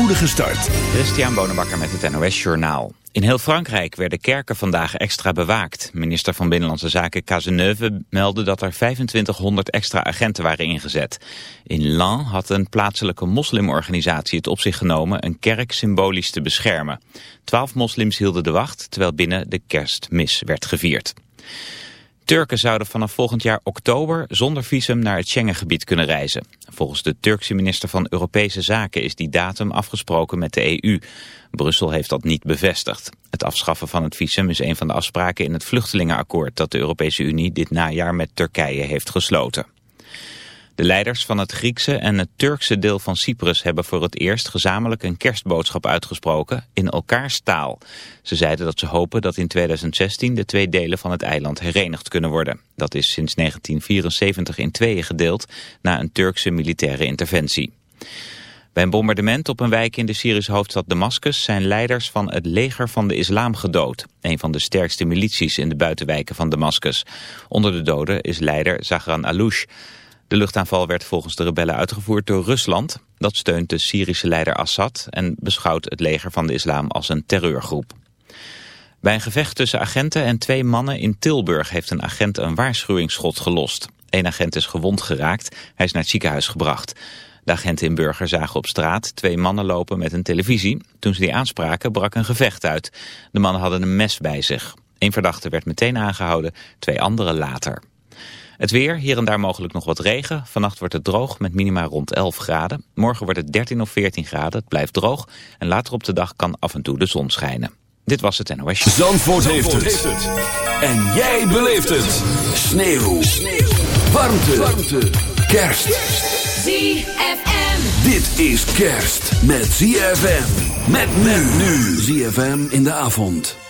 spoedige start. Christian Bonenbakker met het NOS Journaal. In heel Frankrijk werden kerken vandaag extra bewaakt. Minister van Binnenlandse Zaken Cazeneuve meldde dat er 2500 extra agenten waren ingezet. In Lan had een plaatselijke moslimorganisatie het op zich genomen een kerk symbolisch te beschermen. Twaalf moslims hielden de wacht, terwijl binnen de kerstmis werd gevierd. Turken zouden vanaf volgend jaar oktober zonder visum naar het Schengengebied kunnen reizen. Volgens de Turkse minister van Europese Zaken is die datum afgesproken met de EU. Brussel heeft dat niet bevestigd. Het afschaffen van het visum is een van de afspraken in het vluchtelingenakkoord dat de Europese Unie dit najaar met Turkije heeft gesloten. De leiders van het Griekse en het Turkse deel van Cyprus hebben voor het eerst gezamenlijk een kerstboodschap uitgesproken in elkaars taal. Ze zeiden dat ze hopen dat in 2016 de twee delen van het eiland herenigd kunnen worden. Dat is sinds 1974 in tweeën gedeeld na een Turkse militaire interventie. Bij een bombardement op een wijk in de Syrische hoofdstad Damascus zijn leiders van het leger van de islam gedood. Een van de sterkste milities in de buitenwijken van Damascus. Onder de doden is leider Zagran Alouche. De luchtaanval werd volgens de rebellen uitgevoerd door Rusland. Dat steunt de Syrische leider Assad en beschouwt het leger van de islam als een terreurgroep. Bij een gevecht tussen agenten en twee mannen in Tilburg heeft een agent een waarschuwingsschot gelost. Eén agent is gewond geraakt, hij is naar het ziekenhuis gebracht. De agenten in Burger zagen op straat twee mannen lopen met een televisie. Toen ze die aanspraken brak een gevecht uit. De mannen hadden een mes bij zich. Eén verdachte werd meteen aangehouden, twee anderen later. Het weer, hier en daar mogelijk nog wat regen. Vannacht wordt het droog met minima rond 11 graden. Morgen wordt het 13 of 14 graden. Het blijft droog. En later op de dag kan af en toe de zon schijnen. Dit was het NOS. Zandvoort, heeft, het. En jij beleeft het. Sneeuw. Sneeuw. Warmte. Warmte. Kerst. ZFM. Dit is kerst met ZFM. Met men nu. ZFM in de avond.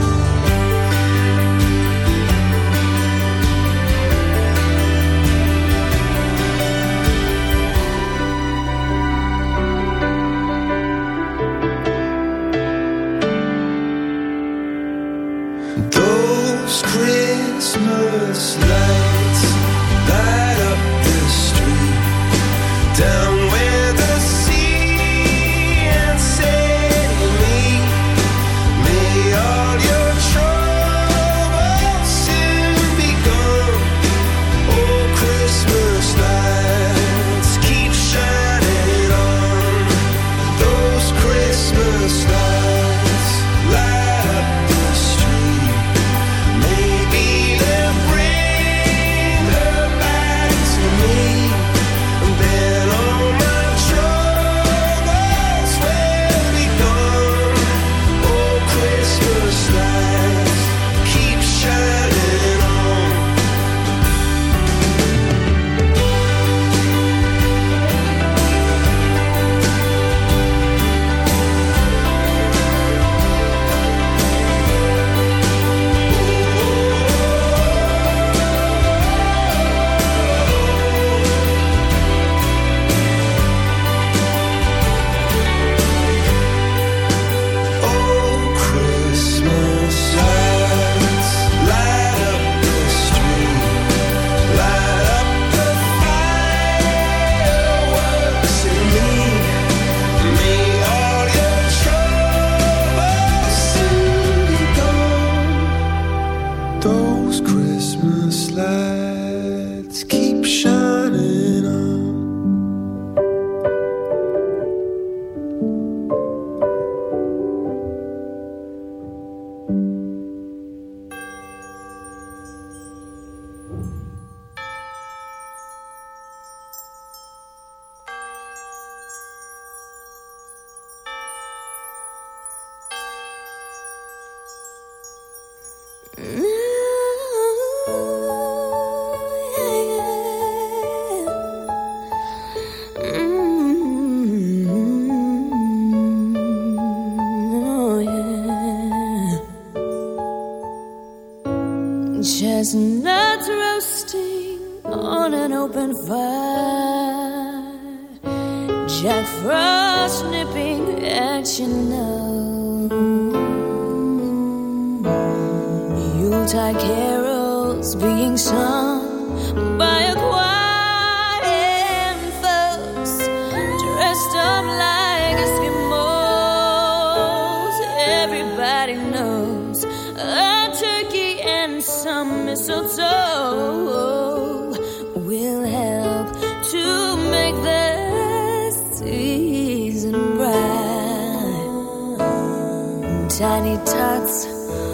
tiny tots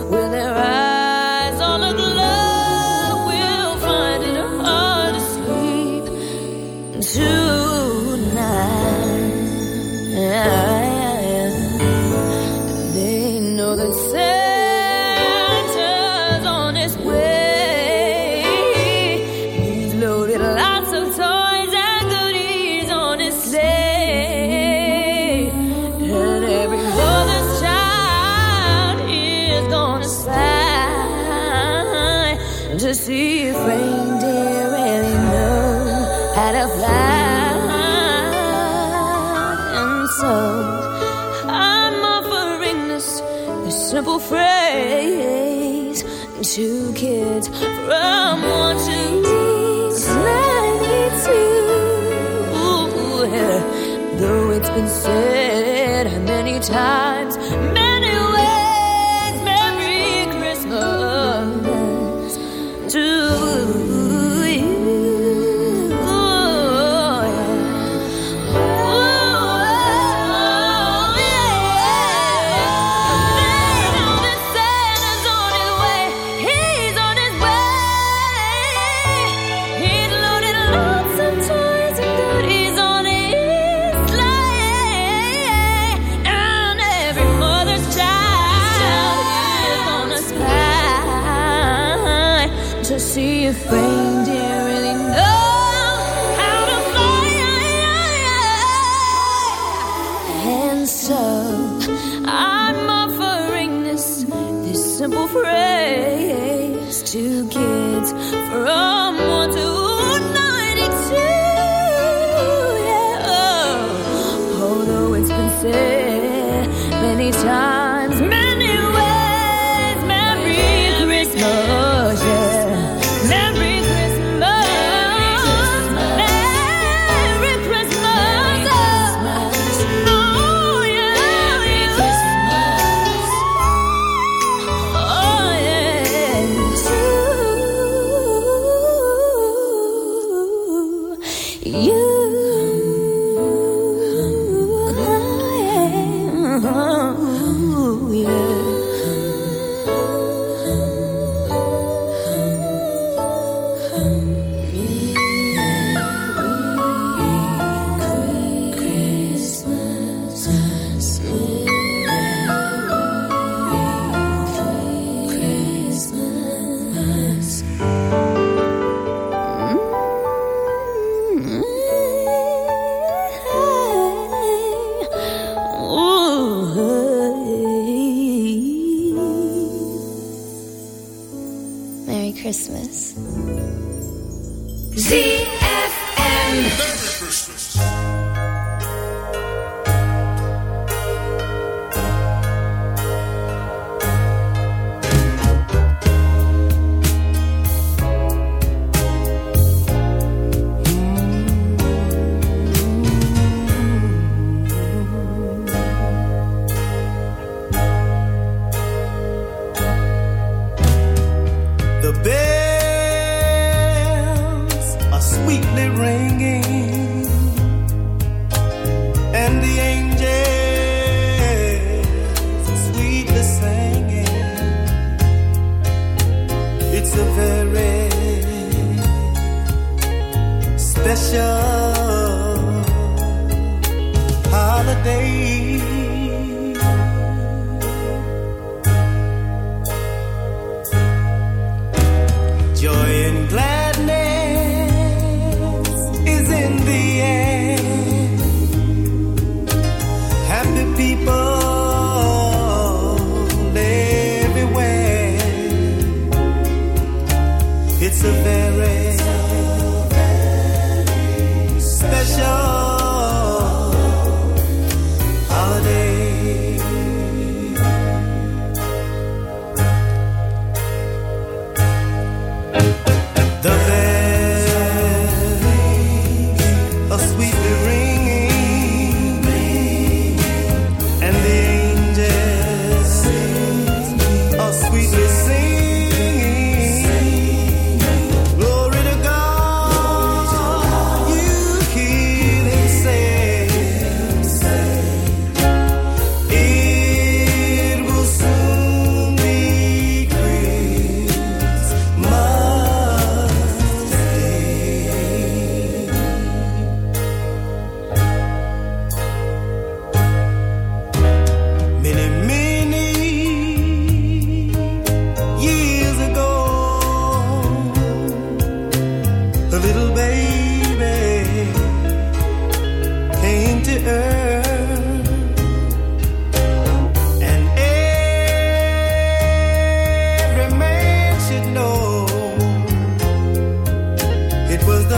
with their eyes.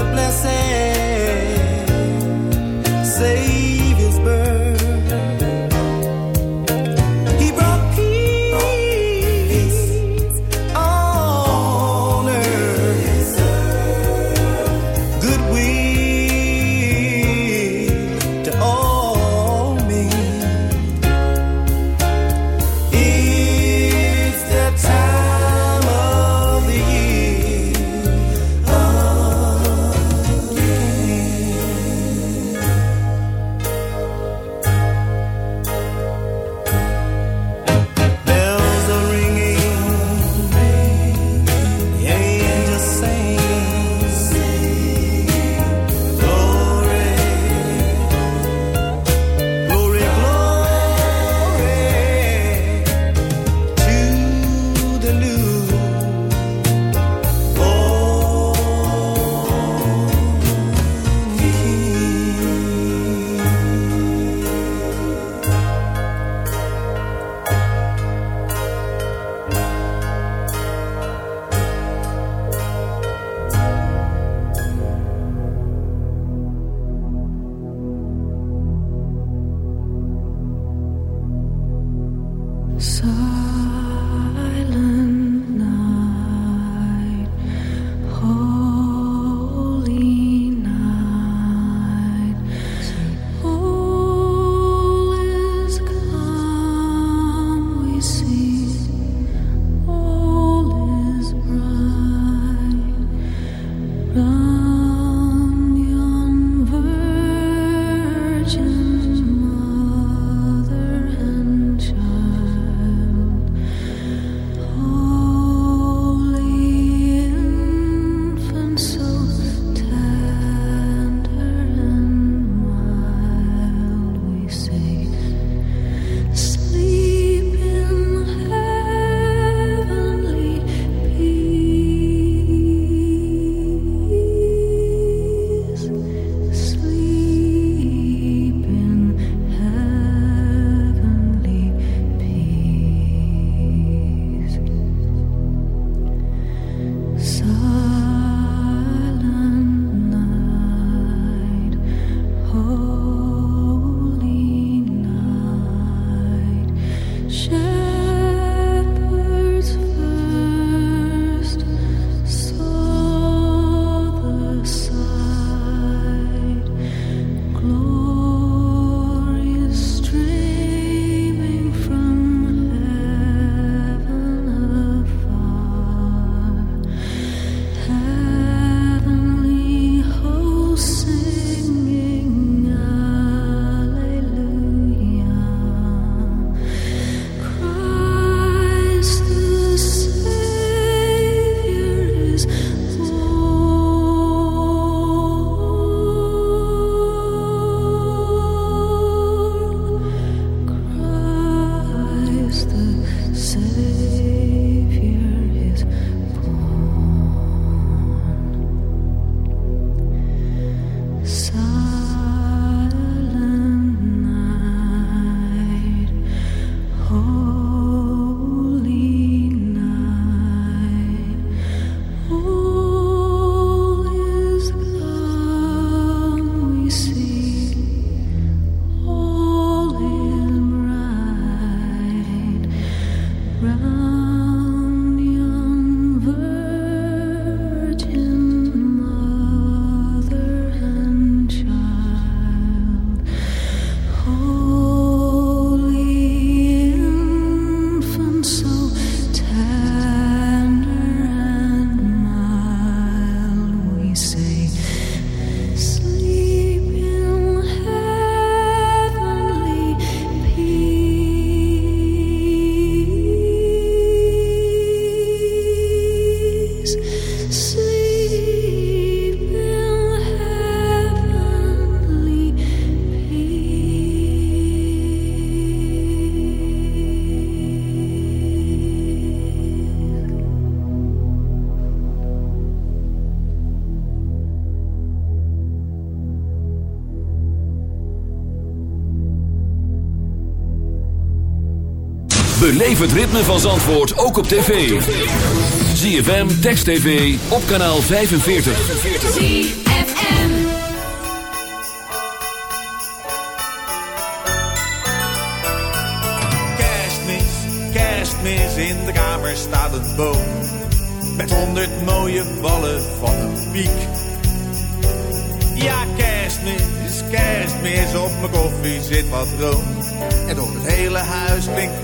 blessing. Beleef het ritme van Zandvoort ook op tv. ZFM, Text TV, op kanaal 45. ZFM. Kerstmis, kerstmis, in de kamer staat een boom. Met honderd mooie ballen van een piek. Ja, kerstmis, kerstmis, op mijn koffie zit wat room. En door het hele huis klinkt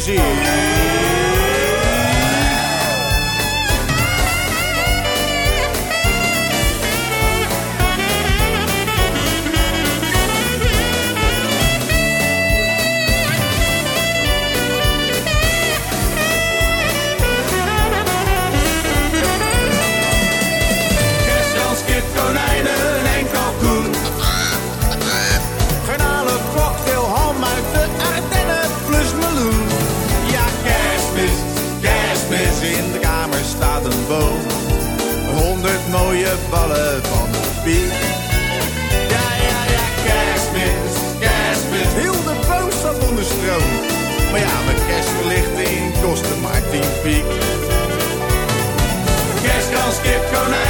See. van de piek. Ja, ja, ja, kerstmis, kerstmis. Heel de poos zat stroom. Maar ja, mijn kerstverlichting kostte maar tien piek. Kerstkans, kip, konijn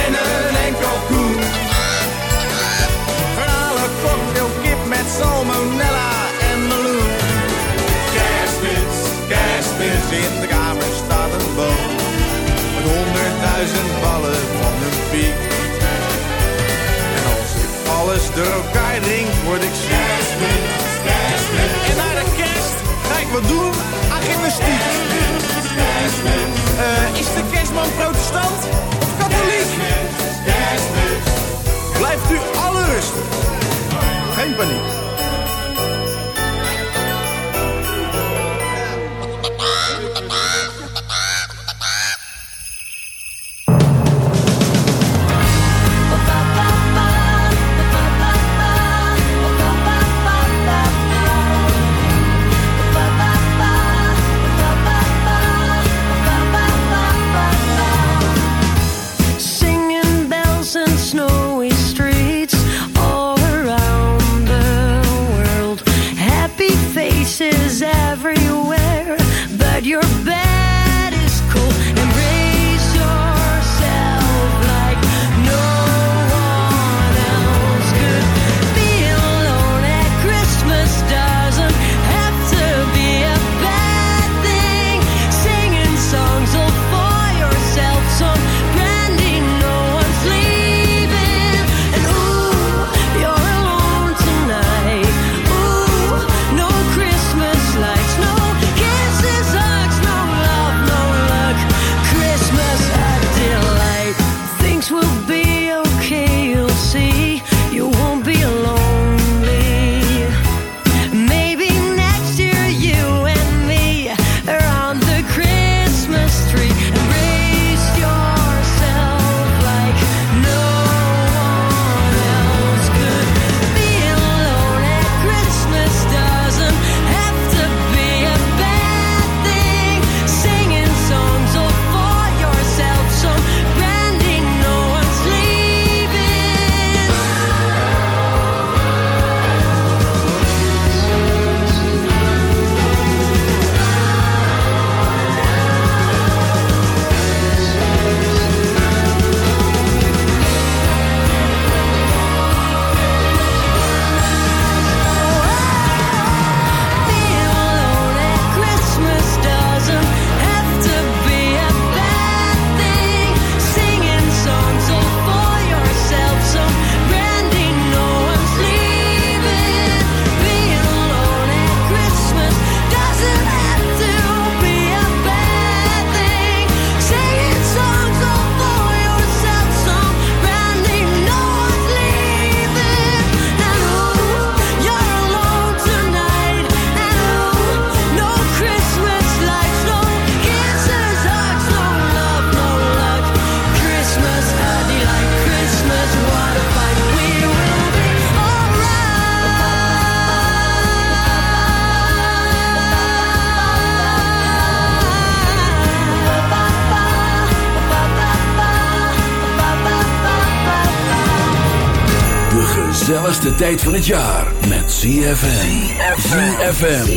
tijd van het jaar met ZFM. ZFM.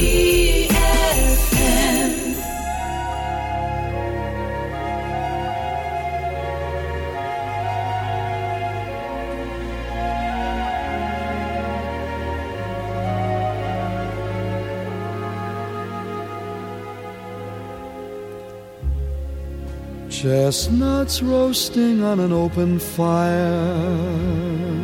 Chestnuts roasting on an open fire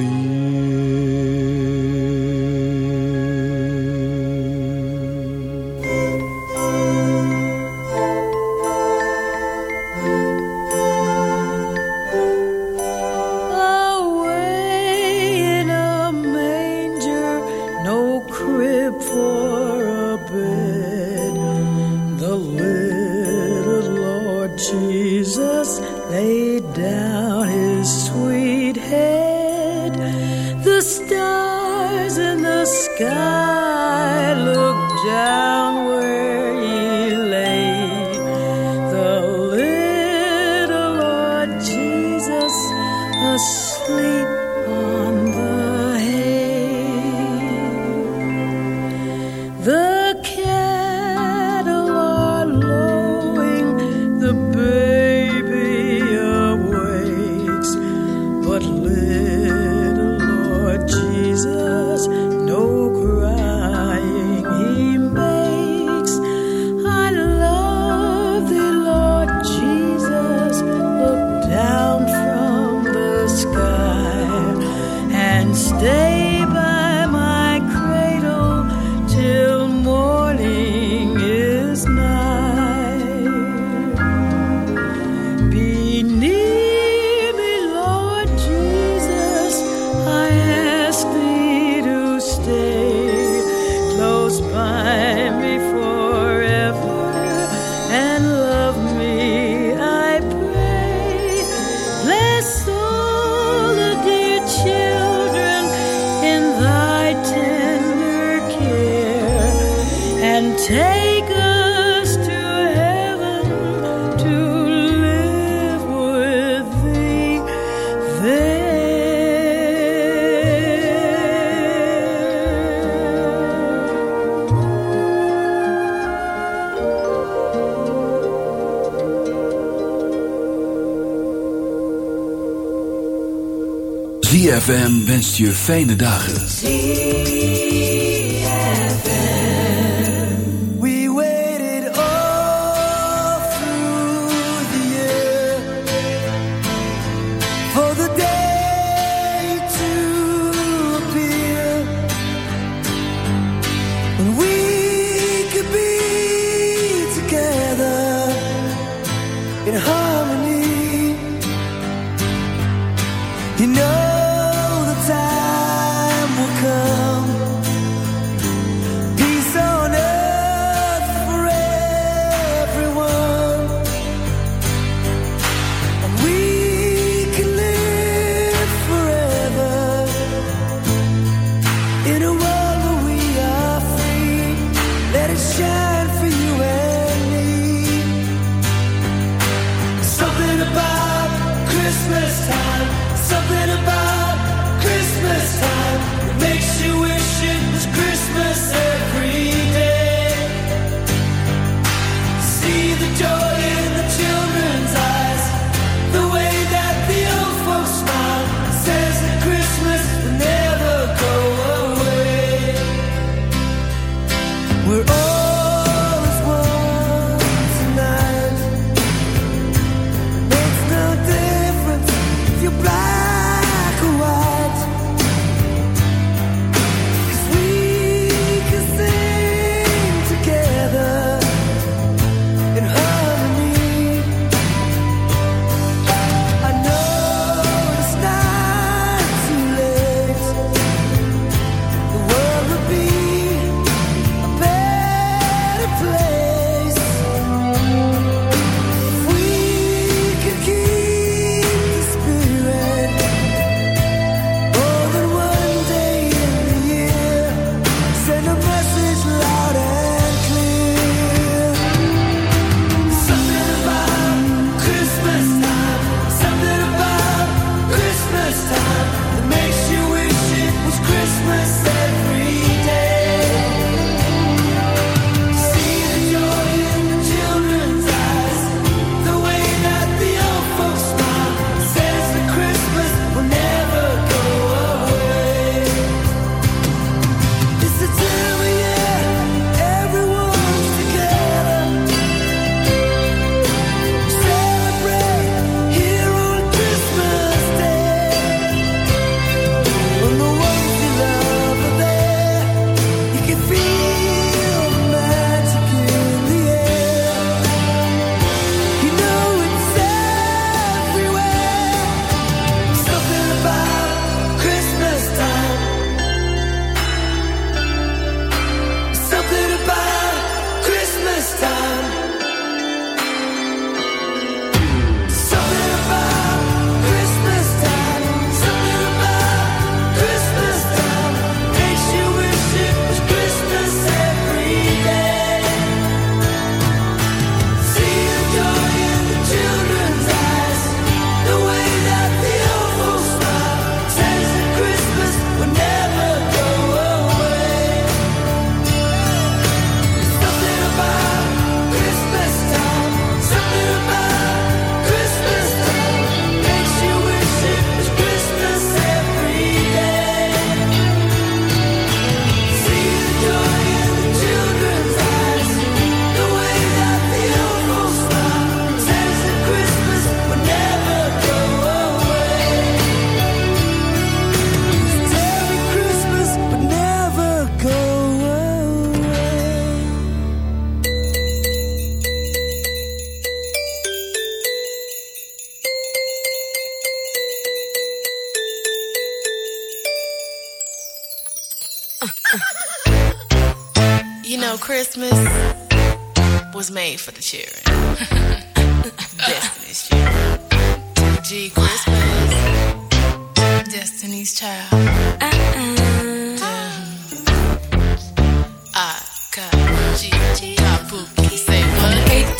Je fijne dagen.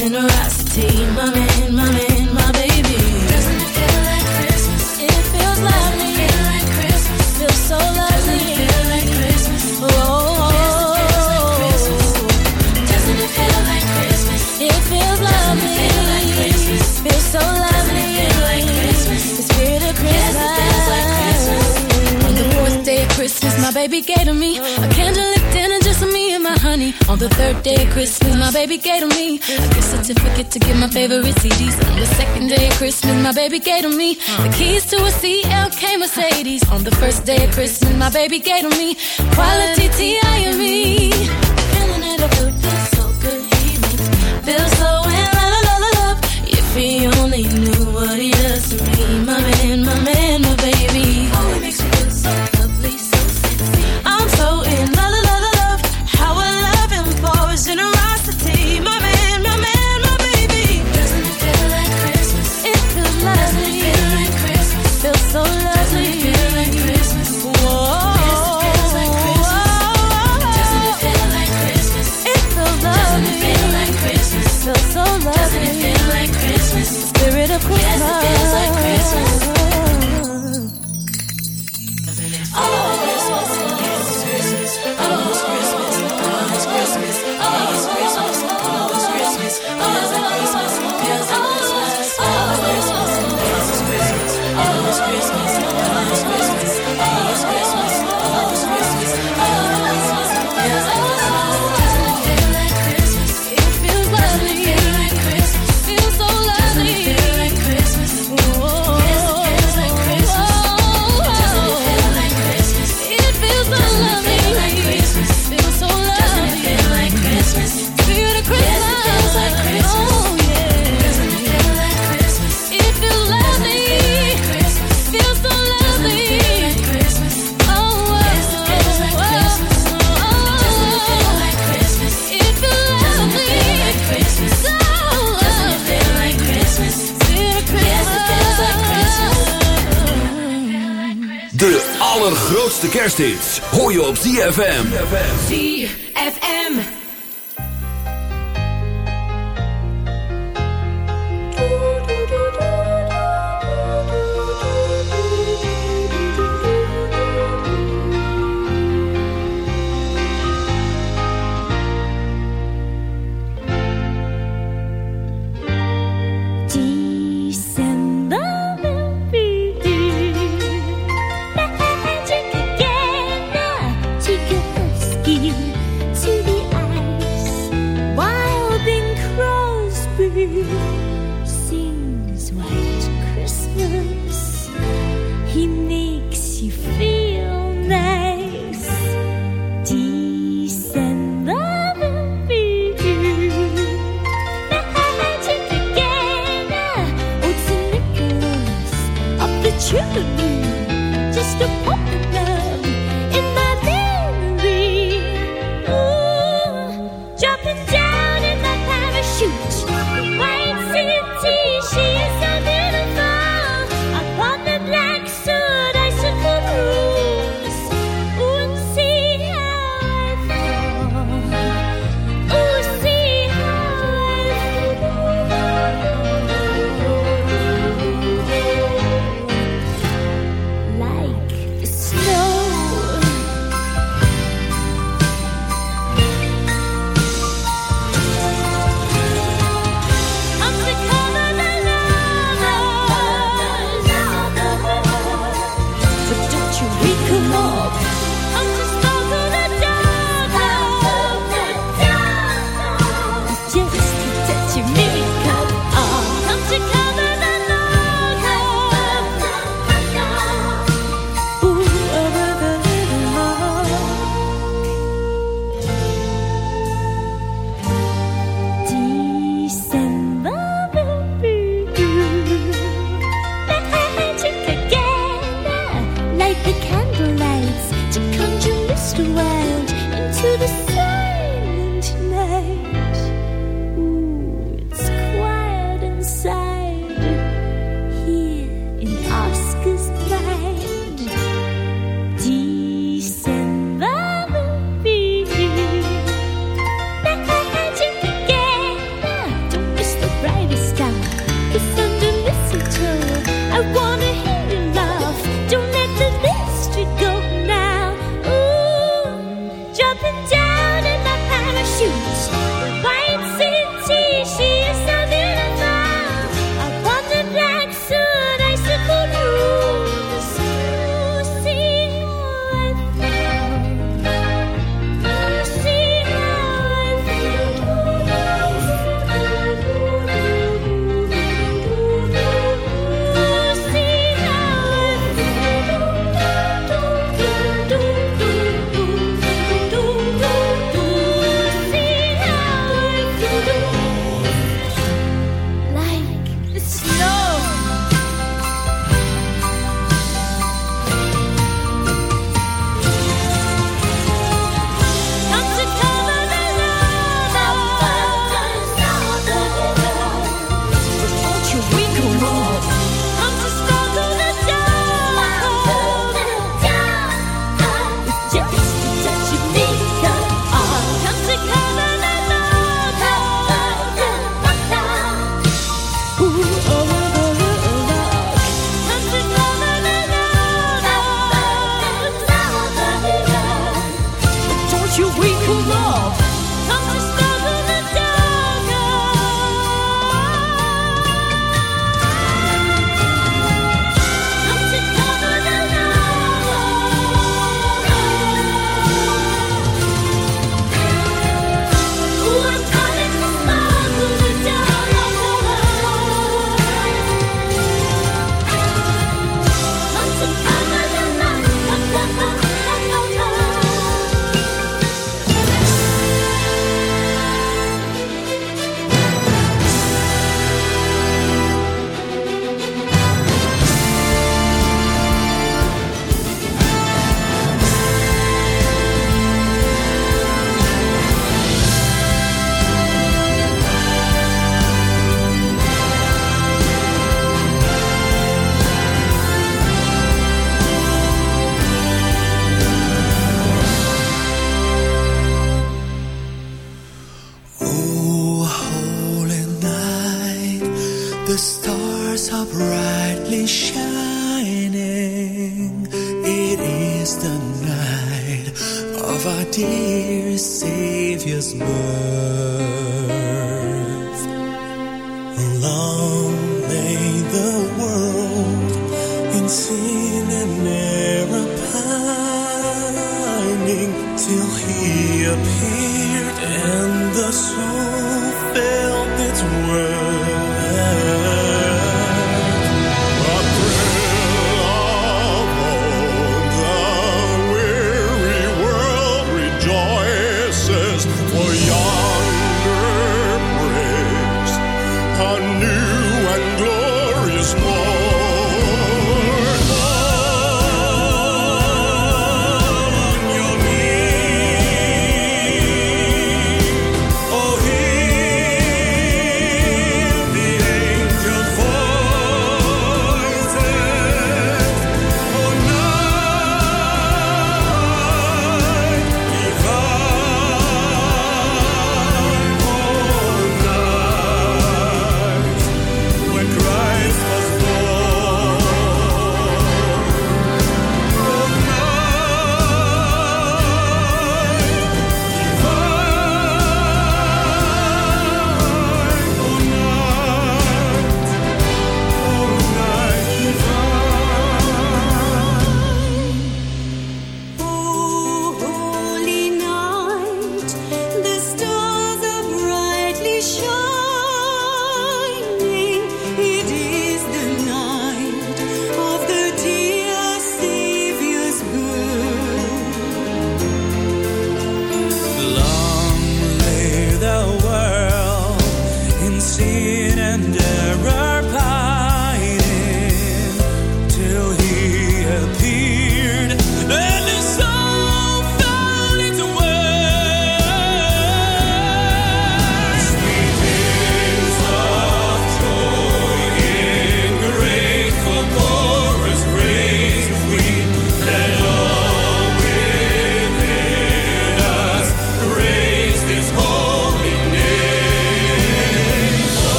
generosity, my man, my man, my baby. Doesn't it feel like Christmas? It feels lovely. It feel like Christmas? Feels so lovely. Doesn't it feel like Christmas? Doesn't it feel like Christmas? It feels lovely. Feel like Christmas? Feel like Christmas? On the fourth day of Christmas, my baby gave to me a candlelit On the third day of Christmas, my baby gave to me a gift certificate to get my favorite CDs. On the second day of Christmas, my baby gave to me the keys to a CLK Mercedes. On the first day of Christmas, my baby gave to me quality T.I.M.E. Feeling it, I feel feels so good. He makes me feel so in la la love. If he only knew what he does to me, my man, my man, my baby. Of Christmas. Kersthits hoor je op ZFM. ZFM.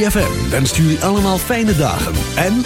ZFM wenst jullie allemaal fijne dagen en een